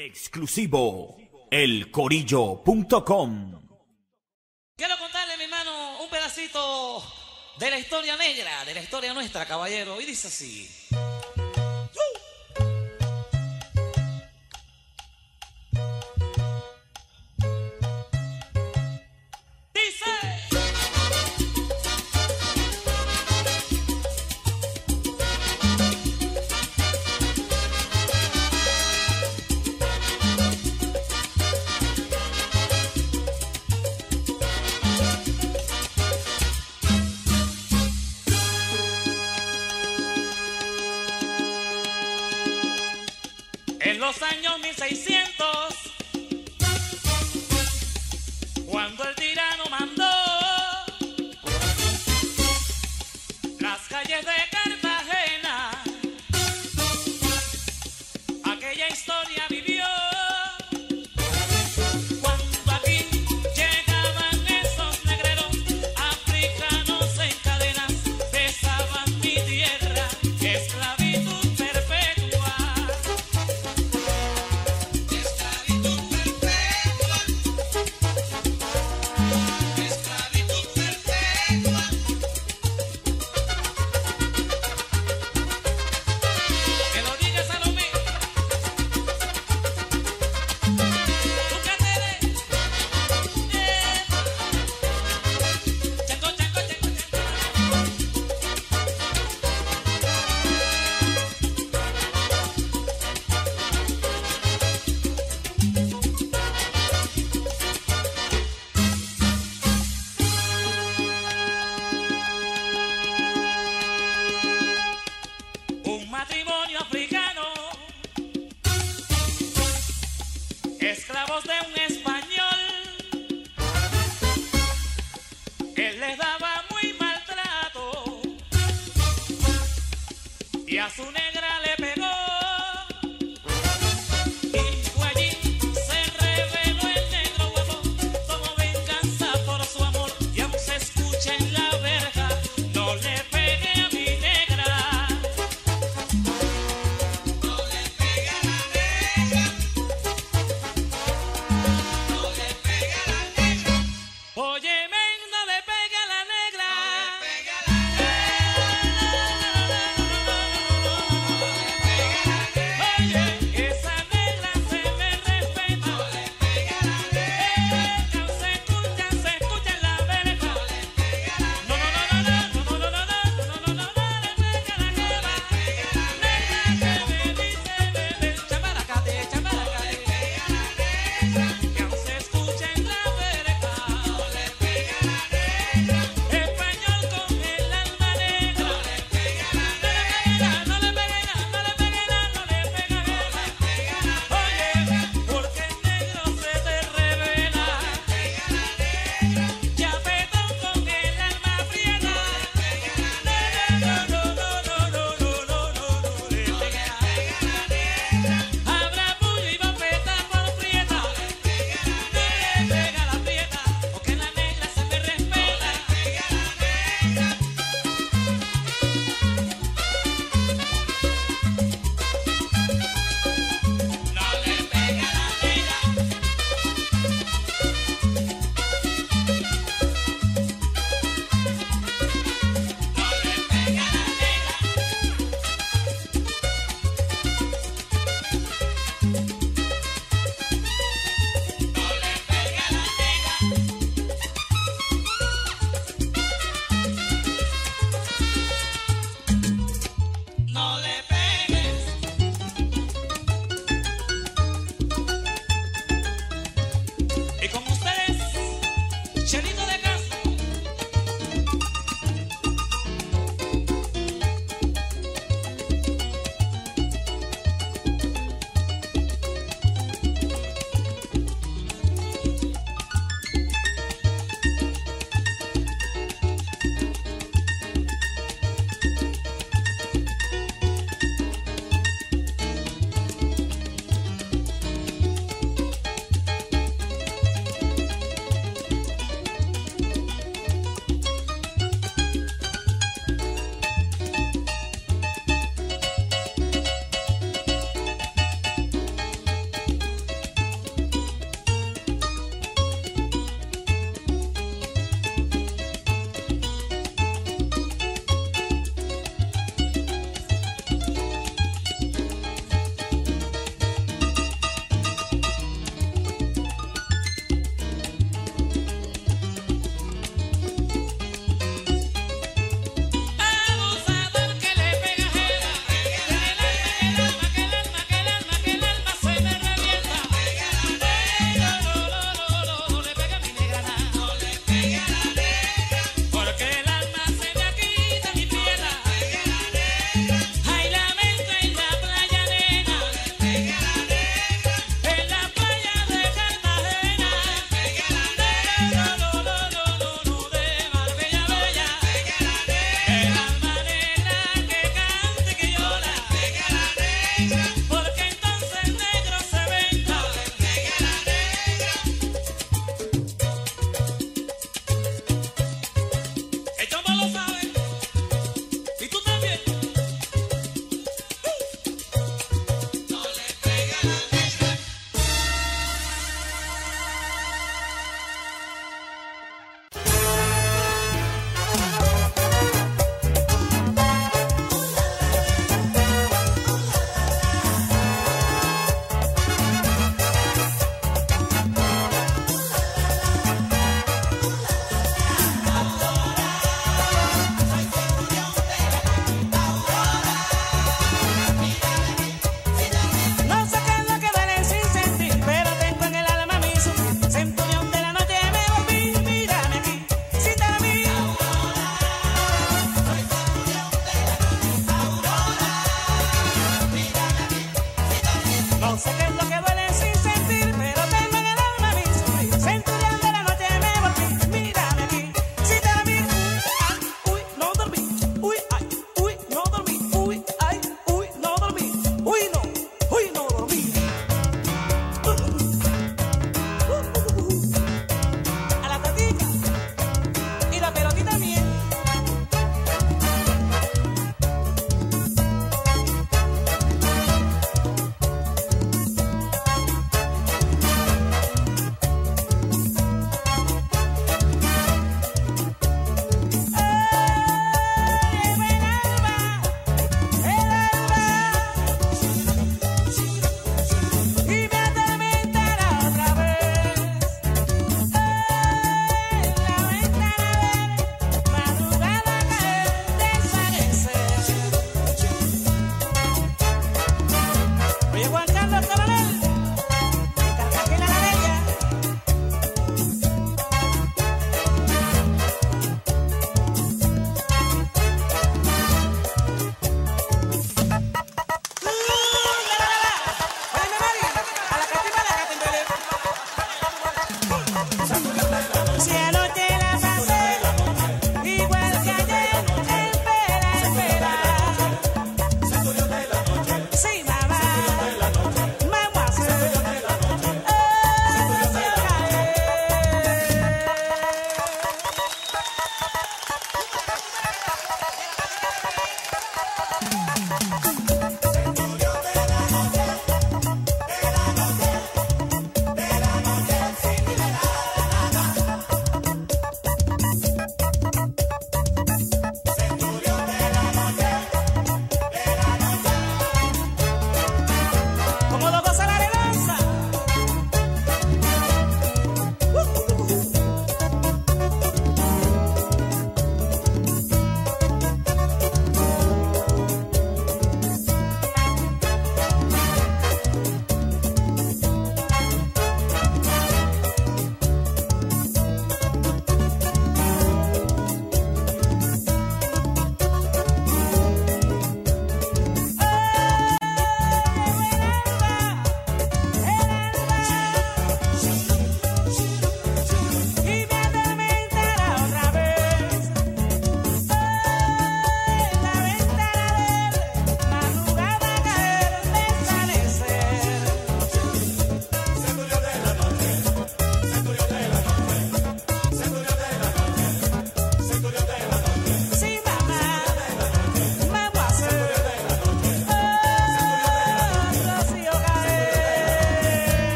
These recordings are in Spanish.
Exclusivo elcorillo.com Quiero contarle, mi hermano, un pedacito de la historia negra, de la historia nuestra, caballero. Y dice así.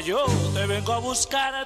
Yo te vengo a buscar,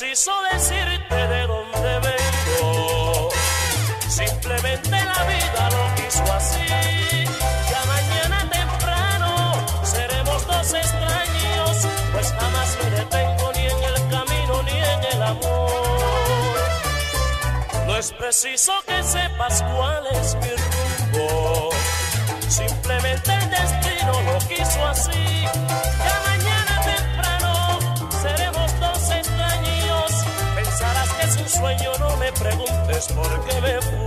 No es preciso decirte de dónde vengo. Simplemente la vida lo quiso así. Ya mañana temprano seremos dos extraños, pues jamás me detengo ni en el camino ni en el amor. No es preciso es porque me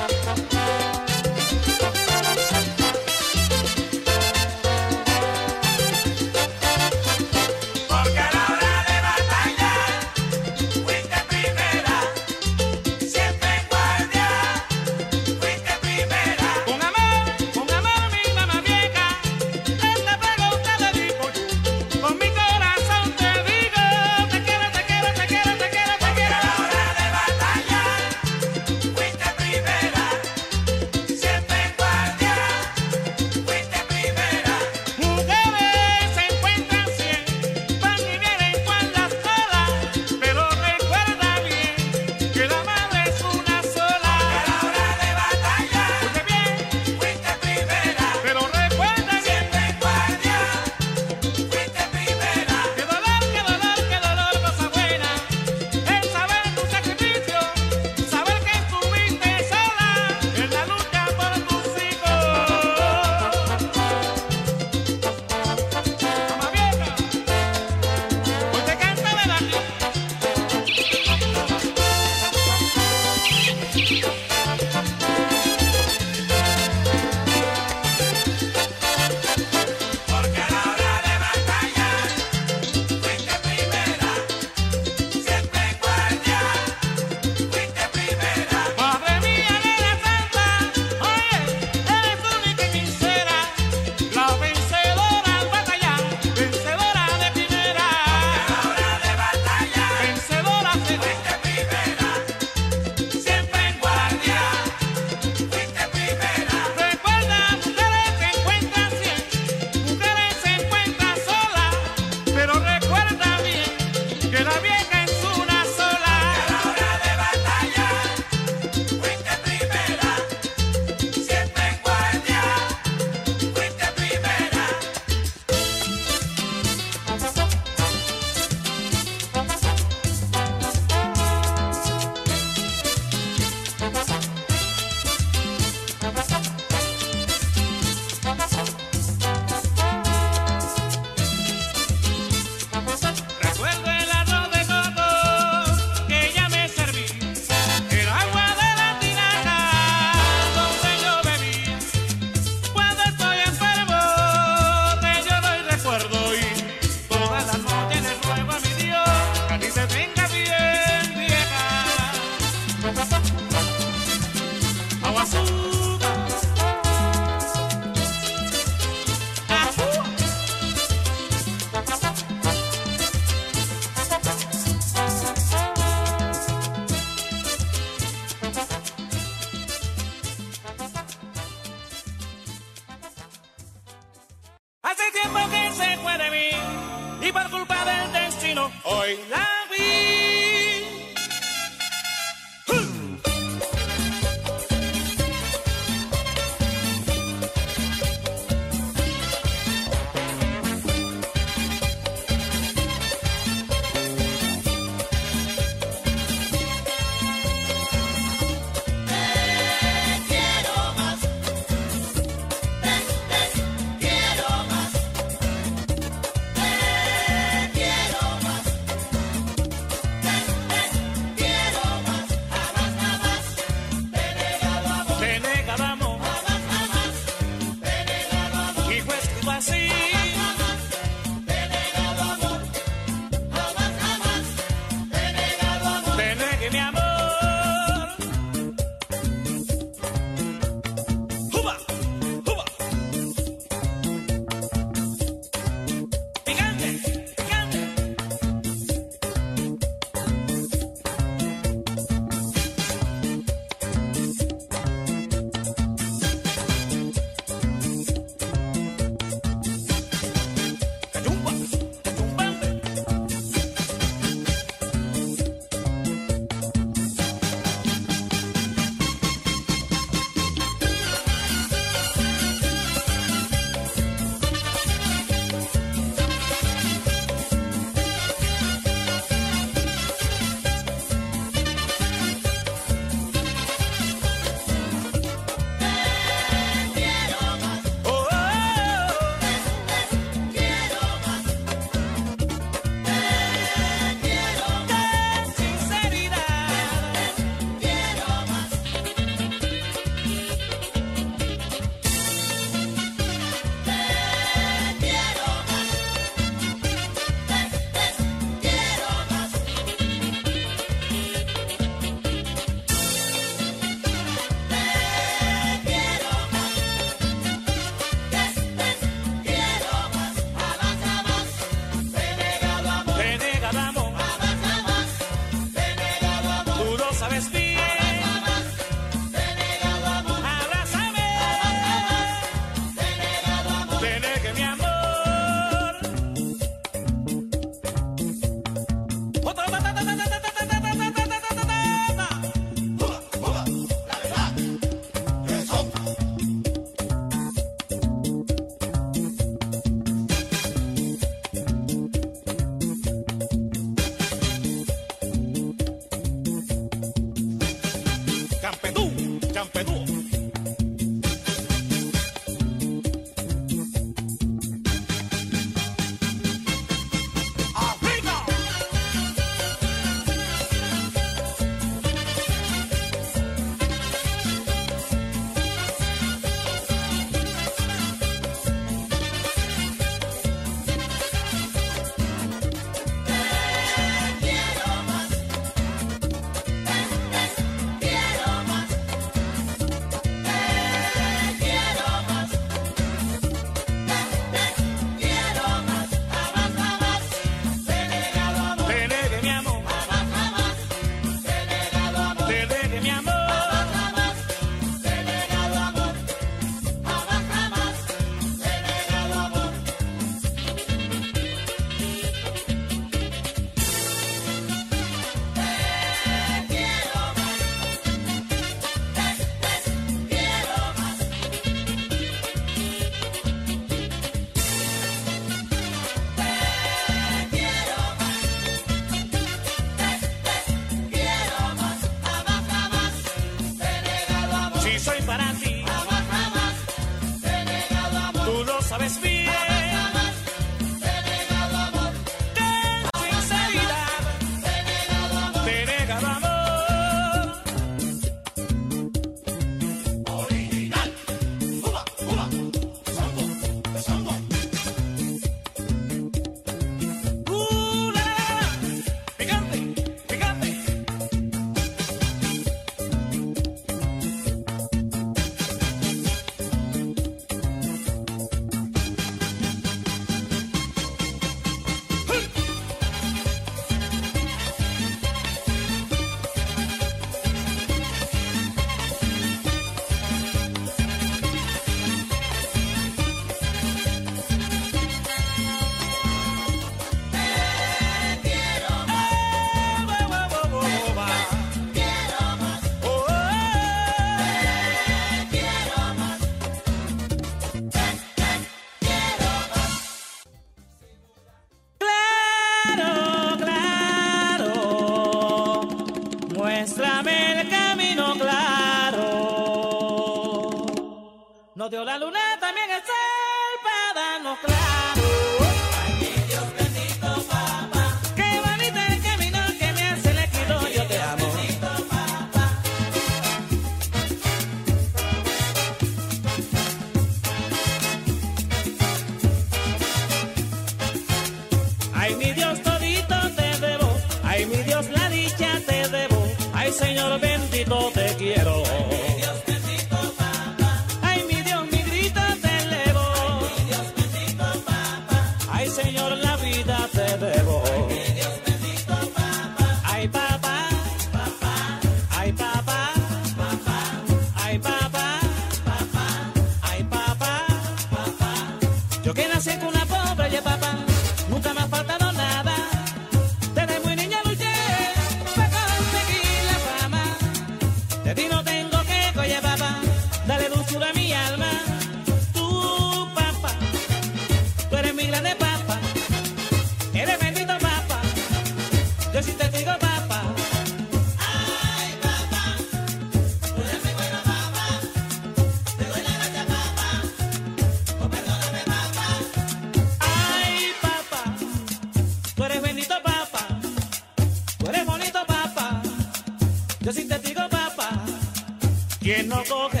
多。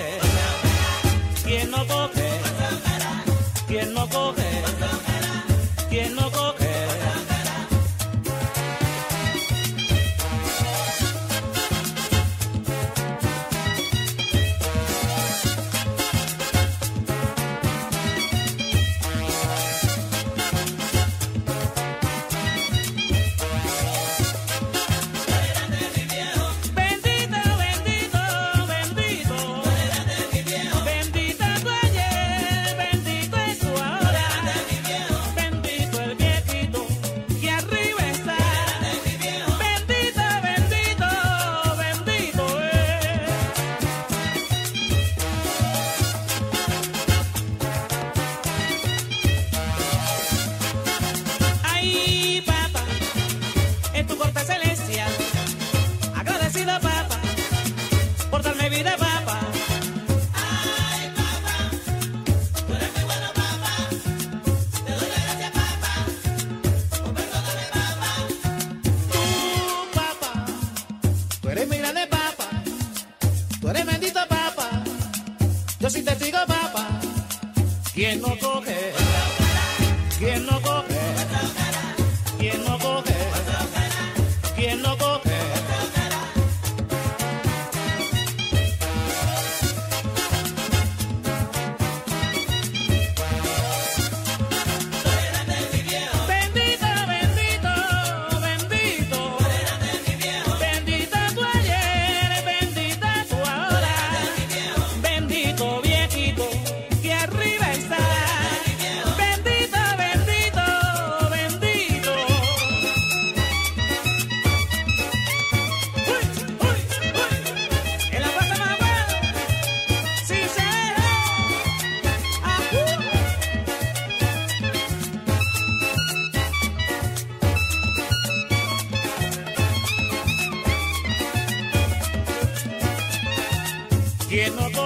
lleno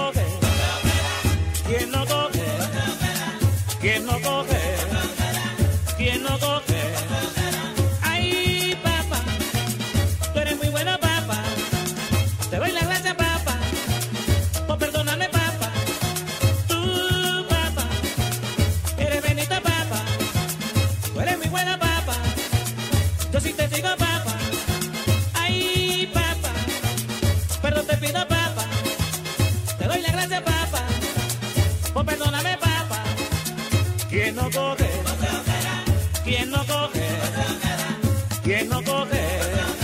¿Quién no coge? ¿Quién no coge? ¿Quién no coge?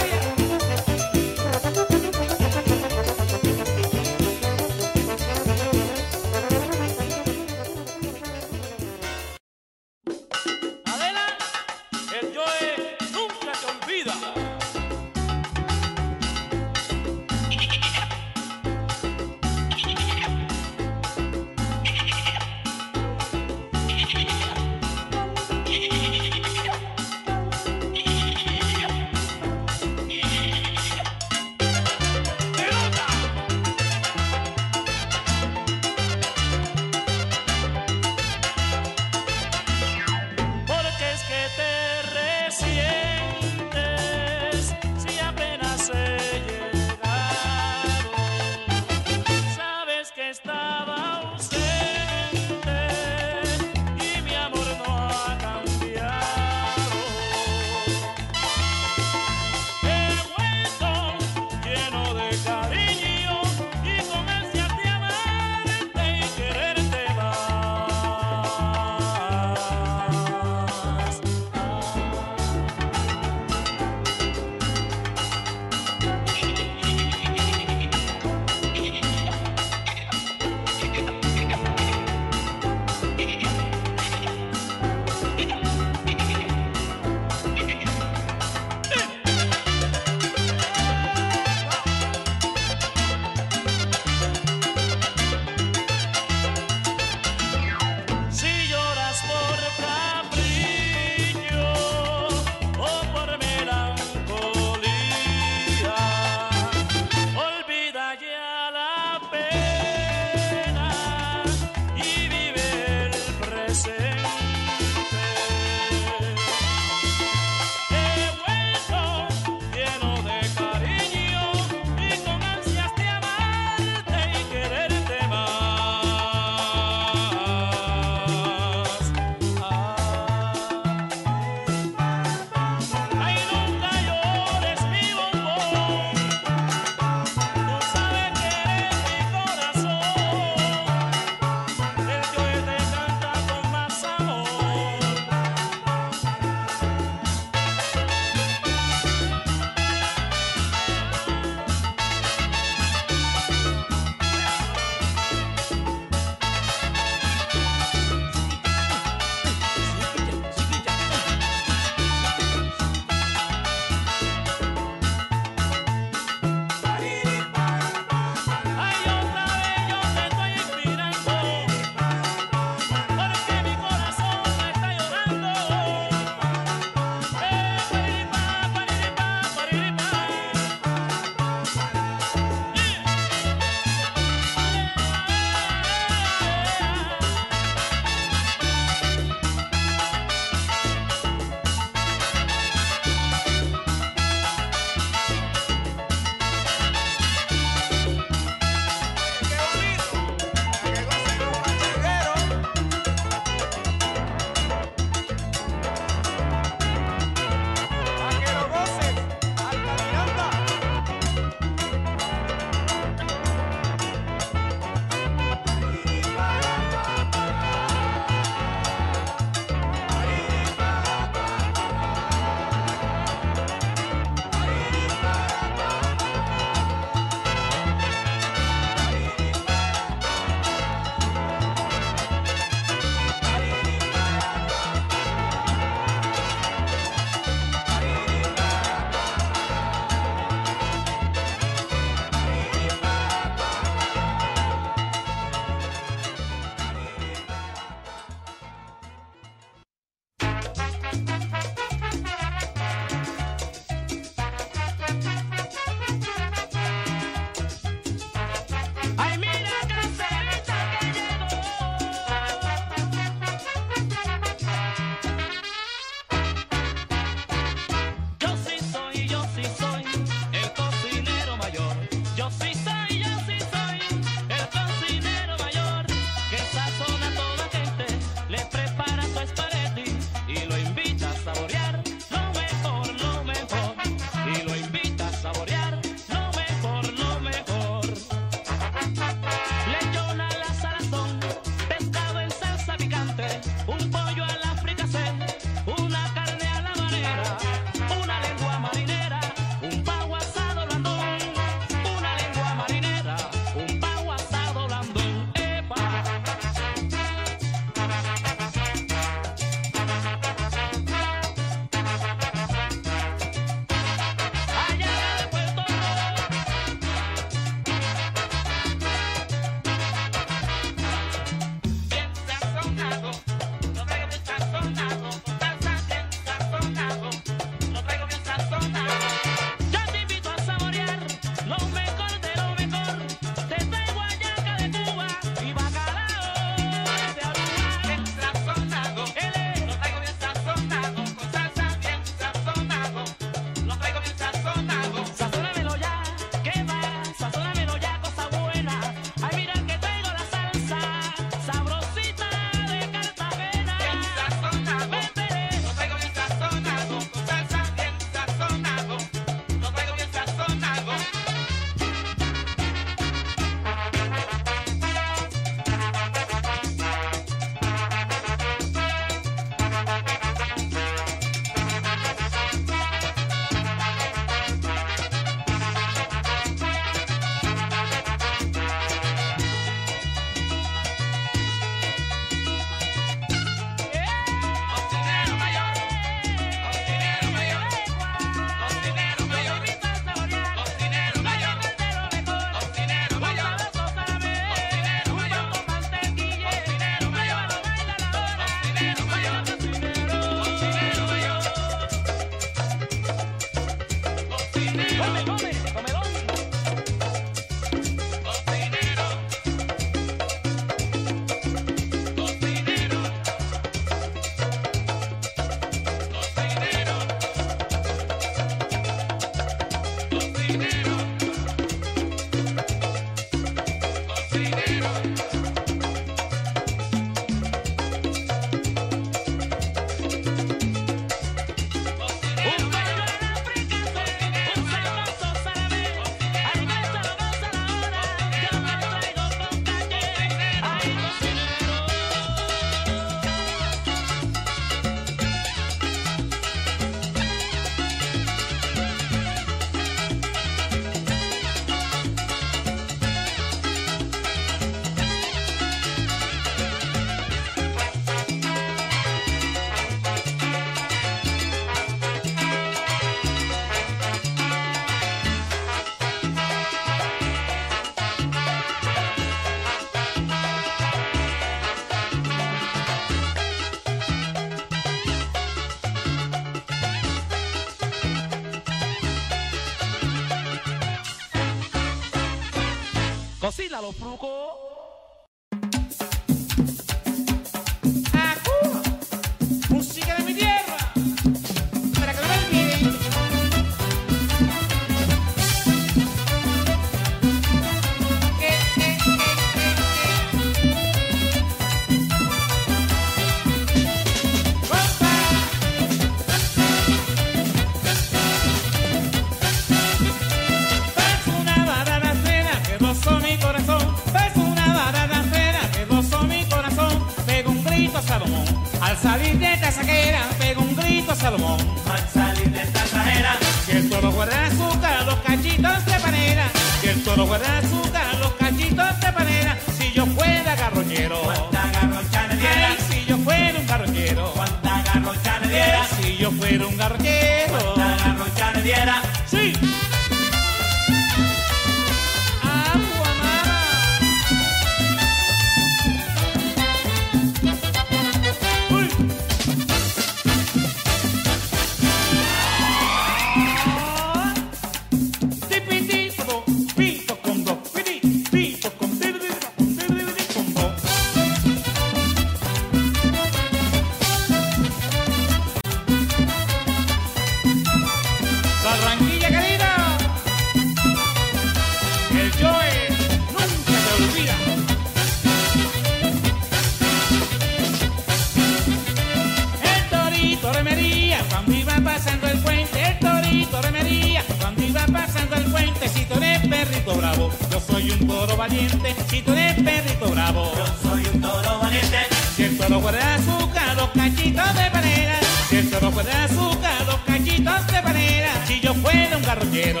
soy un toro valiente y tú eres perrito bravo. Yo soy un toro valiente. Si el toro guarda azúcar, los cachitos de panera. Si el toro guarda azúcar, los cachitos de panera. Si yo fuera un garrochero.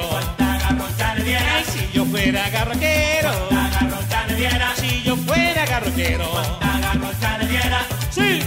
Ay, si yo fuera garrochero. ¿Cuánta garrocha le diera? Si yo fuera garrochero. Garrocha? Sí.